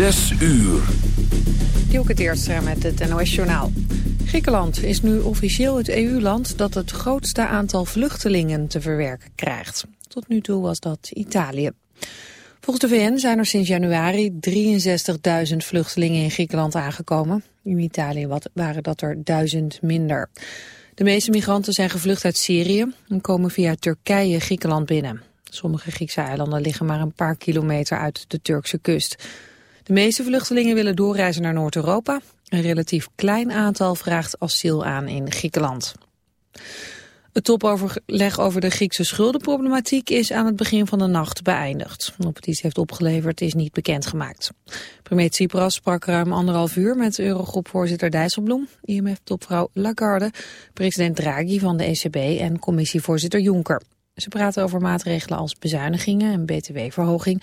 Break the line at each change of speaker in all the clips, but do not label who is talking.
Zes uur.
Dielke Teerstra met het NOS-journaal. Griekenland is nu officieel het EU-land dat het grootste aantal vluchtelingen te verwerken krijgt. Tot nu toe was dat Italië. Volgens de VN zijn er sinds januari 63.000 vluchtelingen in Griekenland aangekomen. In Italië waren dat er duizend minder. De meeste migranten zijn gevlucht uit Syrië en komen via Turkije Griekenland binnen. Sommige Griekse eilanden liggen maar een paar kilometer uit de Turkse kust. De meeste vluchtelingen willen doorreizen naar Noord-Europa. Een relatief klein aantal vraagt asiel aan in Griekenland. Het topoverleg over de Griekse schuldenproblematiek is aan het begin van de nacht beëindigd. Of het iets heeft opgeleverd is niet bekendgemaakt. Premier Tsipras sprak ruim anderhalf uur met Eurogroepvoorzitter Dijsselbloem, IMF-topvrouw Lagarde, president Draghi van de ECB en commissievoorzitter Juncker. Ze praten over maatregelen als bezuinigingen en btw-verhoging,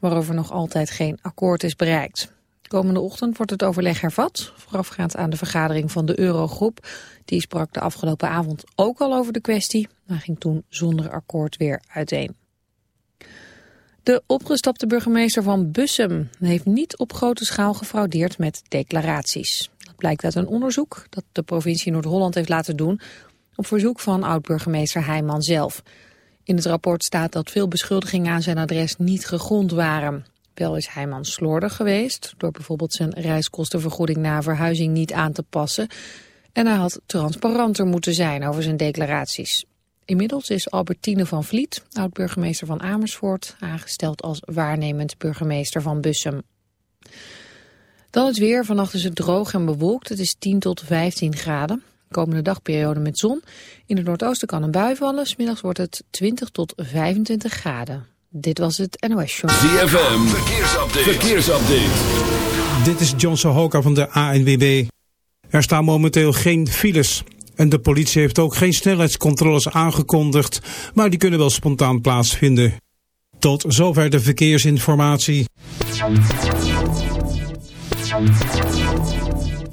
waarover nog altijd geen akkoord is bereikt. Komende ochtend wordt het overleg hervat, voorafgaand aan de vergadering van de Eurogroep. Die sprak de afgelopen avond ook al over de kwestie, maar ging toen zonder akkoord weer uiteen. De opgestapte burgemeester van Bussum heeft niet op grote schaal gefraudeerd met declaraties. Dat blijkt uit een onderzoek dat de provincie Noord-Holland heeft laten doen op verzoek van oud-burgemeester Heijman zelf. In het rapport staat dat veel beschuldigingen aan zijn adres niet gegrond waren. Wel is Heijman slordig geweest, door bijvoorbeeld zijn reiskostenvergoeding na verhuizing niet aan te passen. En hij had transparanter moeten zijn over zijn declaraties. Inmiddels is Albertine van Vliet, oud-burgemeester van Amersfoort, aangesteld als waarnemend burgemeester van Bussum. Dan het weer. Vannacht is het droog en bewolkt. Het is 10 tot 15 graden. Komende dagperiode met zon. In het noordoosten kan een bui vallen. Smiddags wordt het 20 tot 25 graden. Dit was het NOS Show.
ZFM, verkeersupdate. verkeersupdate.
Dit is John Sohoka van de ANWB. Er staan momenteel geen files. En de politie heeft ook geen snelheidscontroles aangekondigd, maar die kunnen wel spontaan plaatsvinden. Tot zover de verkeersinformatie.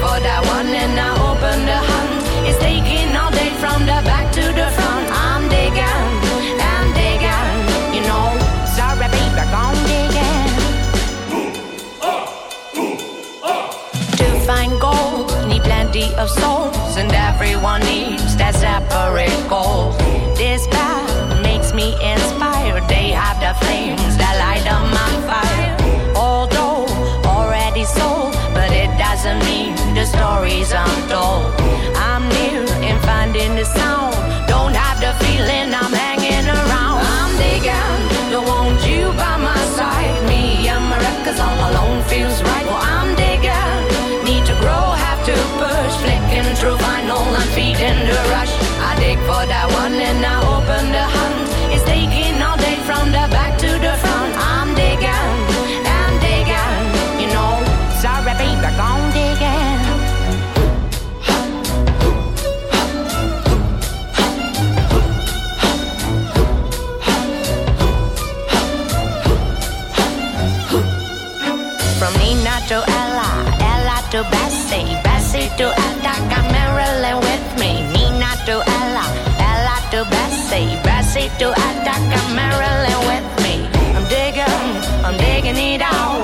For that one and I open the hunt. It's taking all day from the back to the front. I'm digging and digging, you know. Sorry, baby, I'm digging. To find gold, need plenty of souls, and everyone needs that separate goal. This stories untold. I'm new and finding the sound. Don't have the feeling I'm hanging around. I'm digging, don't want you by my side. Me and my records all alone feels right. Well, I'm digging, need to grow, have to push. Flicking through vinyl and feeding the rush. I dig for that one and I Bessie, Bessie to Attica, Marilyn with me. I'm digging, I'm digging it out.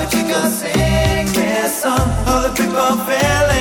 ice. you can sing this song. All the people feeling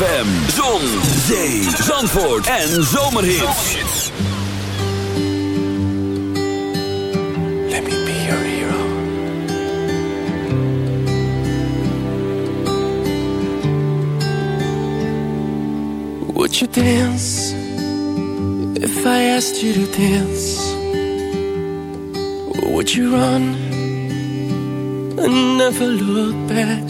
ZFM, zon, zee, zandvoort en zomerhits.
Let me be your hero. Would you dance if I asked you to dance? Would you run and never look back?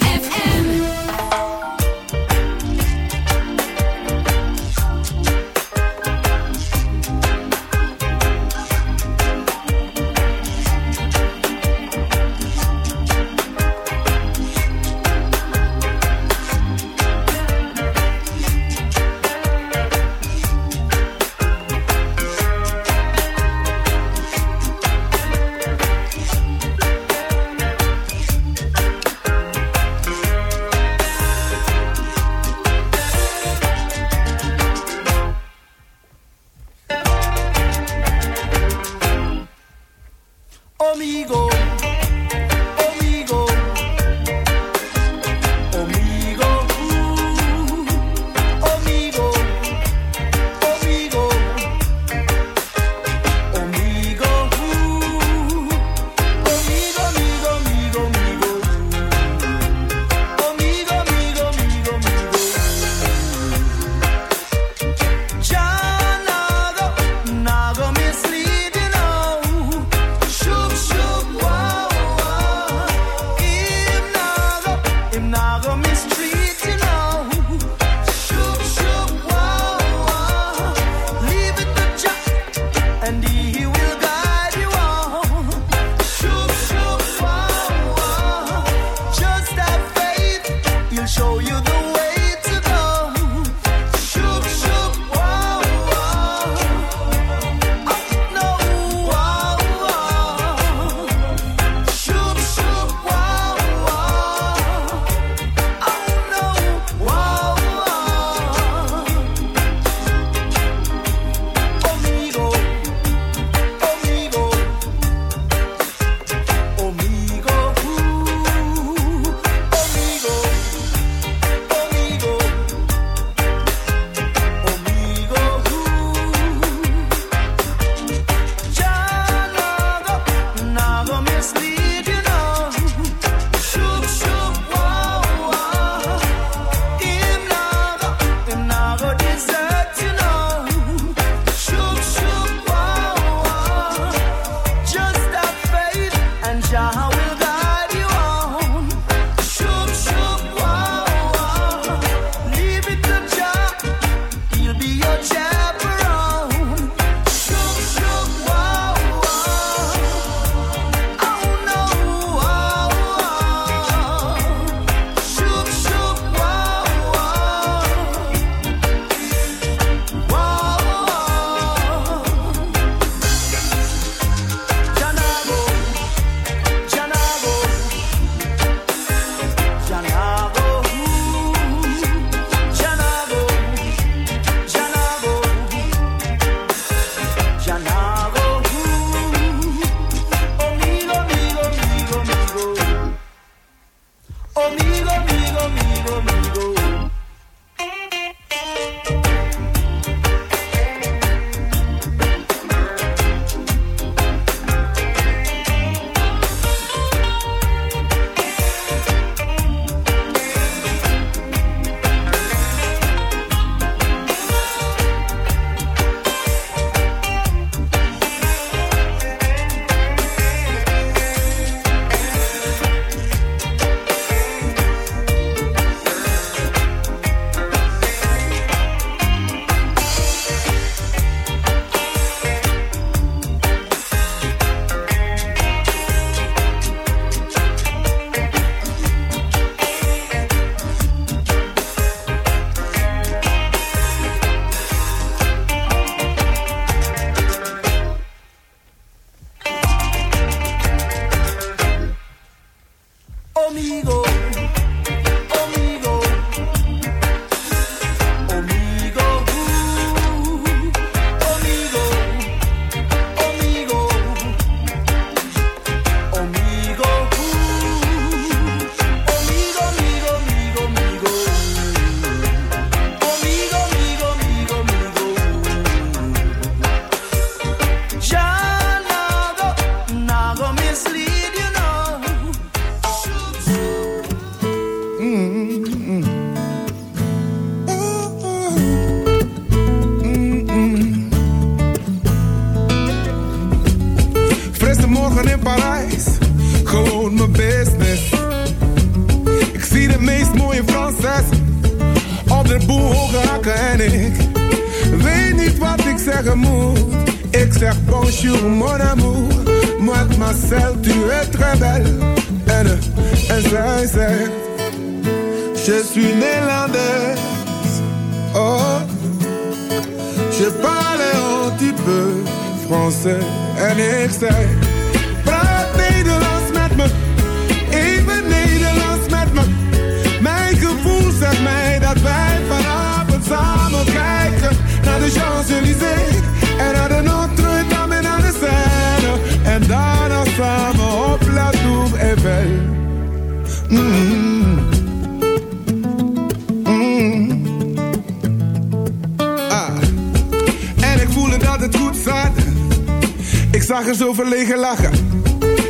Zag er zo verlegen lachen.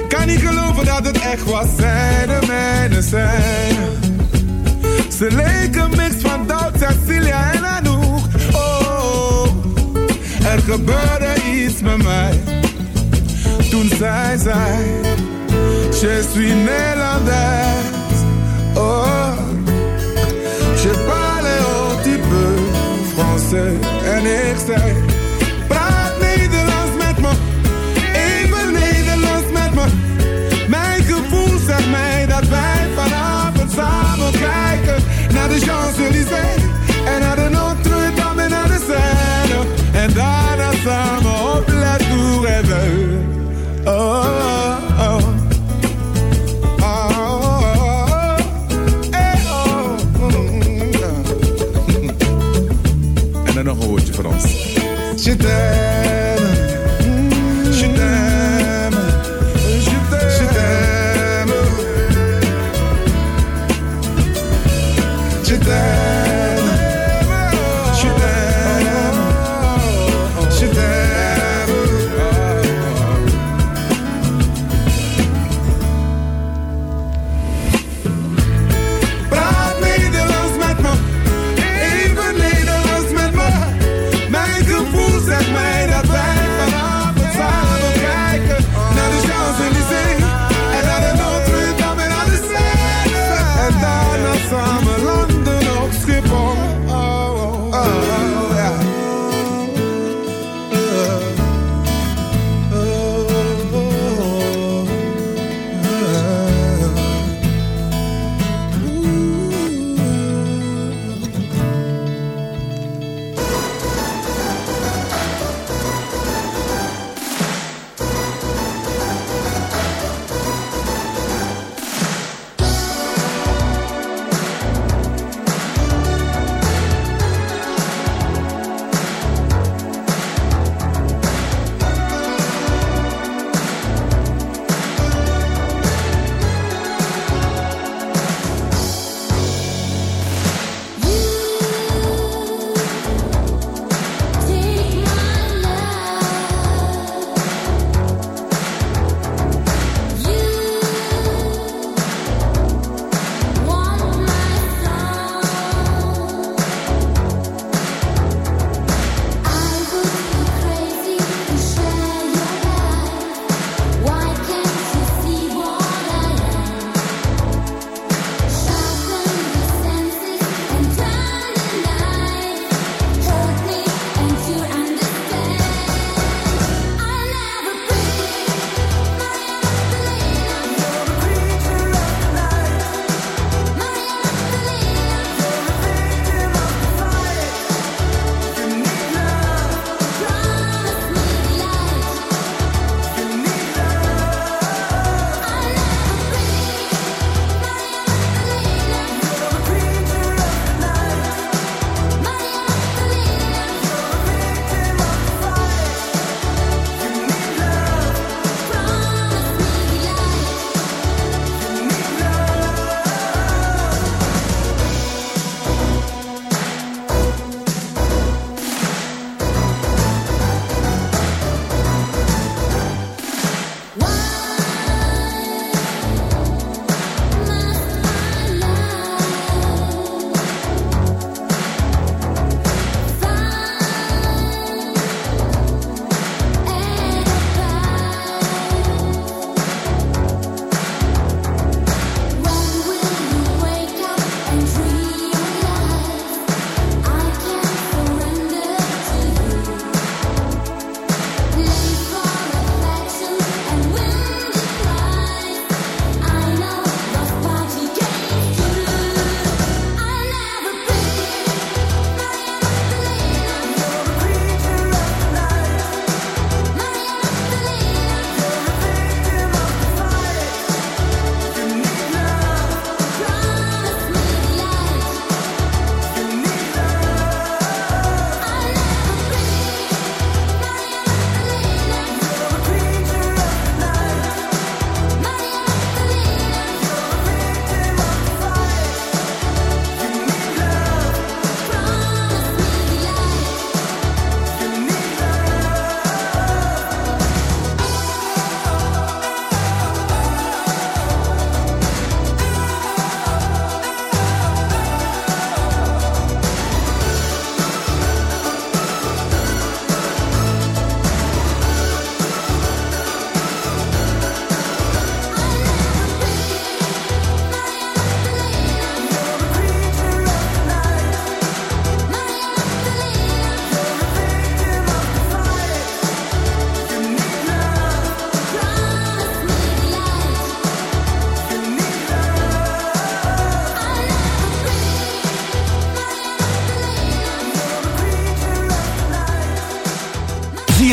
Kan niet geloven dat het echt was. Zij de mijne zijn. Ze leken mix van Doubt, Cecilia en Anouk. Oh, er gebeurde iets met mij. Toen zij zei, je suis Nederlands. Oh, je parle un petit peu français. En ik praat Nederlands met me. Even Nederlands met me. Mijn gevoel zegt mij dat wij vanavond samen kijken naar de Champs-Élysées en naar de Notre-Dame en naar de Seine. En daarna samen op La Tour Eiffel. Oh, oh. Oh, en naar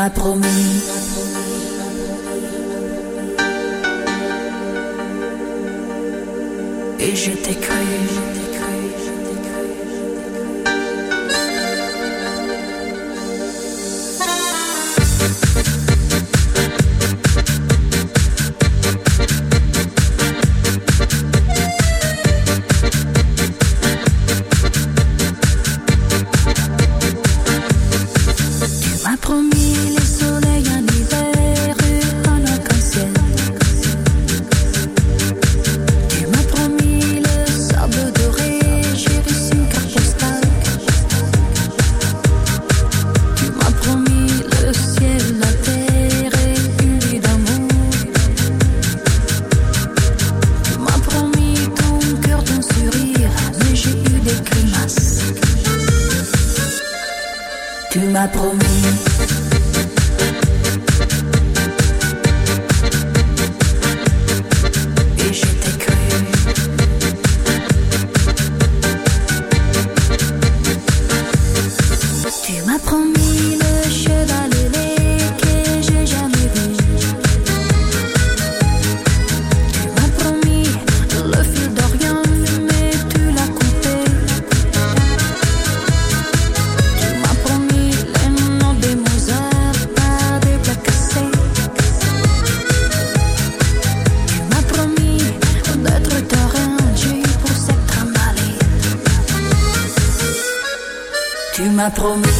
ma promesse. Promis.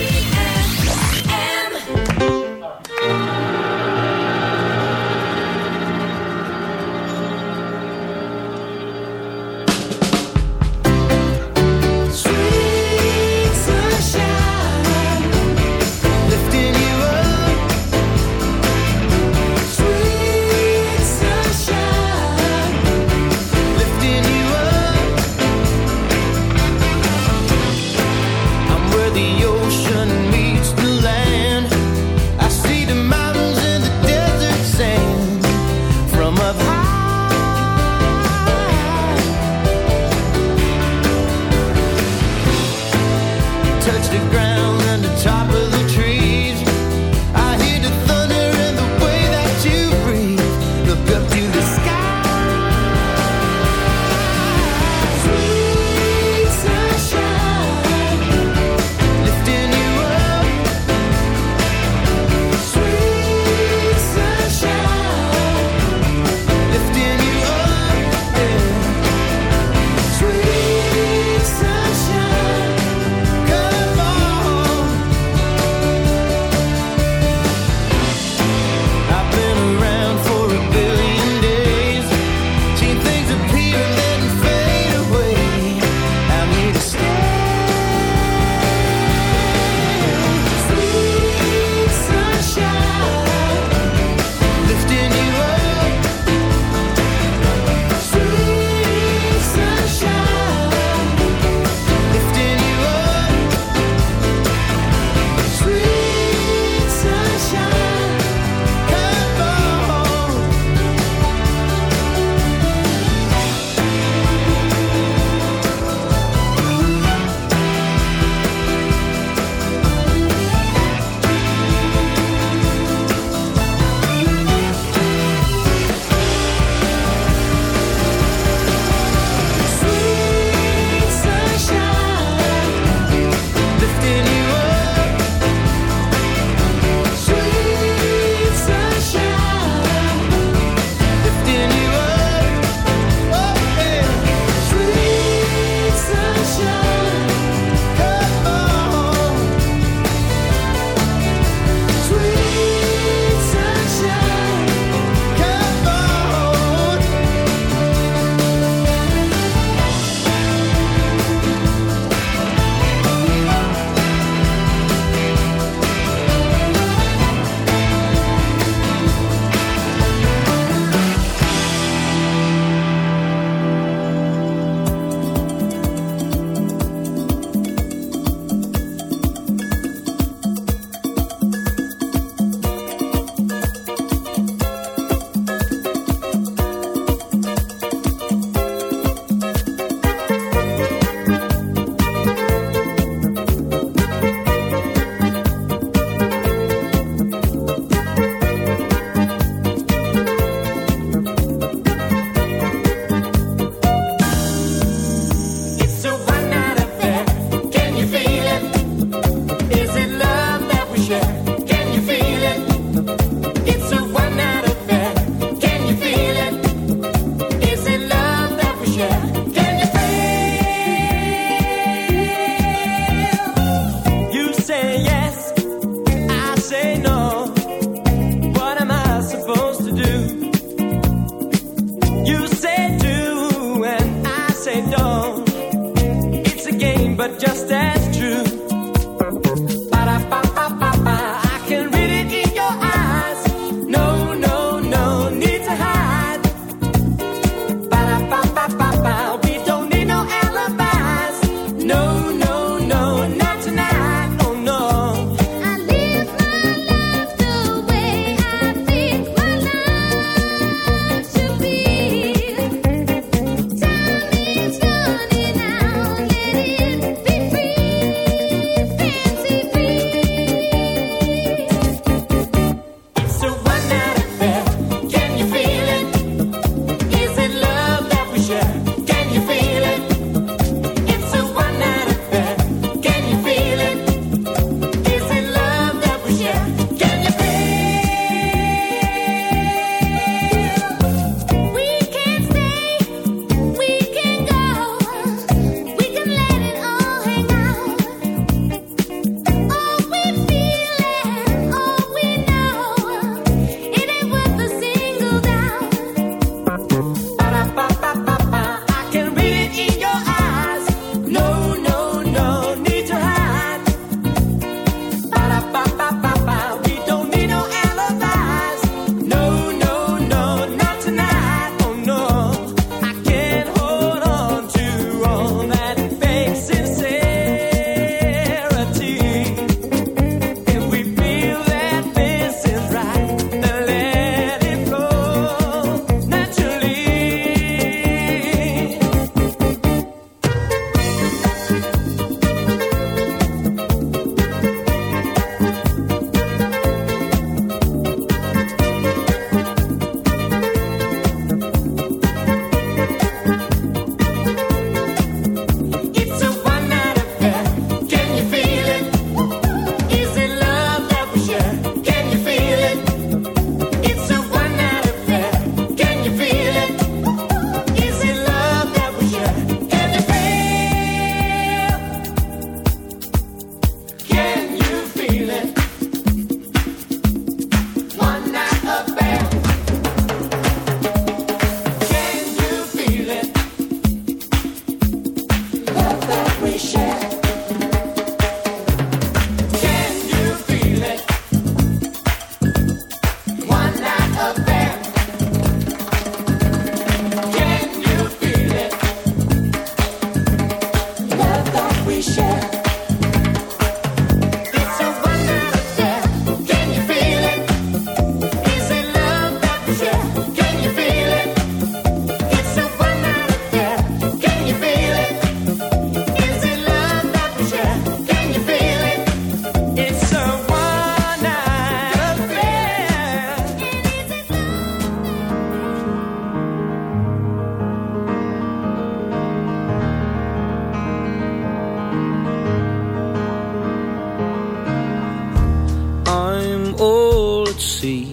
Sea.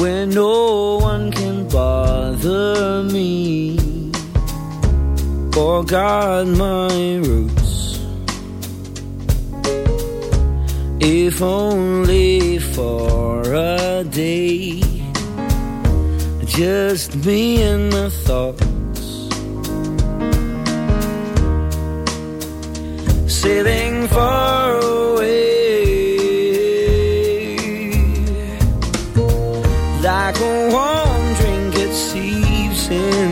Where no one can bother me or guard my roots. If only for a day, just me and my thoughts. Sailing far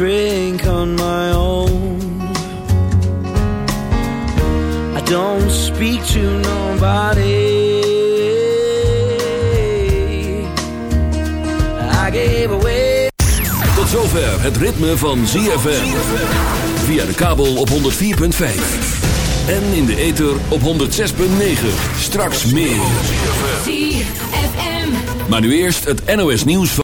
drink on my own I don't speak to nobody I gave away
Tot zover het ritme van ZFM. Via de kabel op 104.5. En in de ether op 106.9. Straks meer.
ZFM.
Maar nu eerst het NOS nieuws van...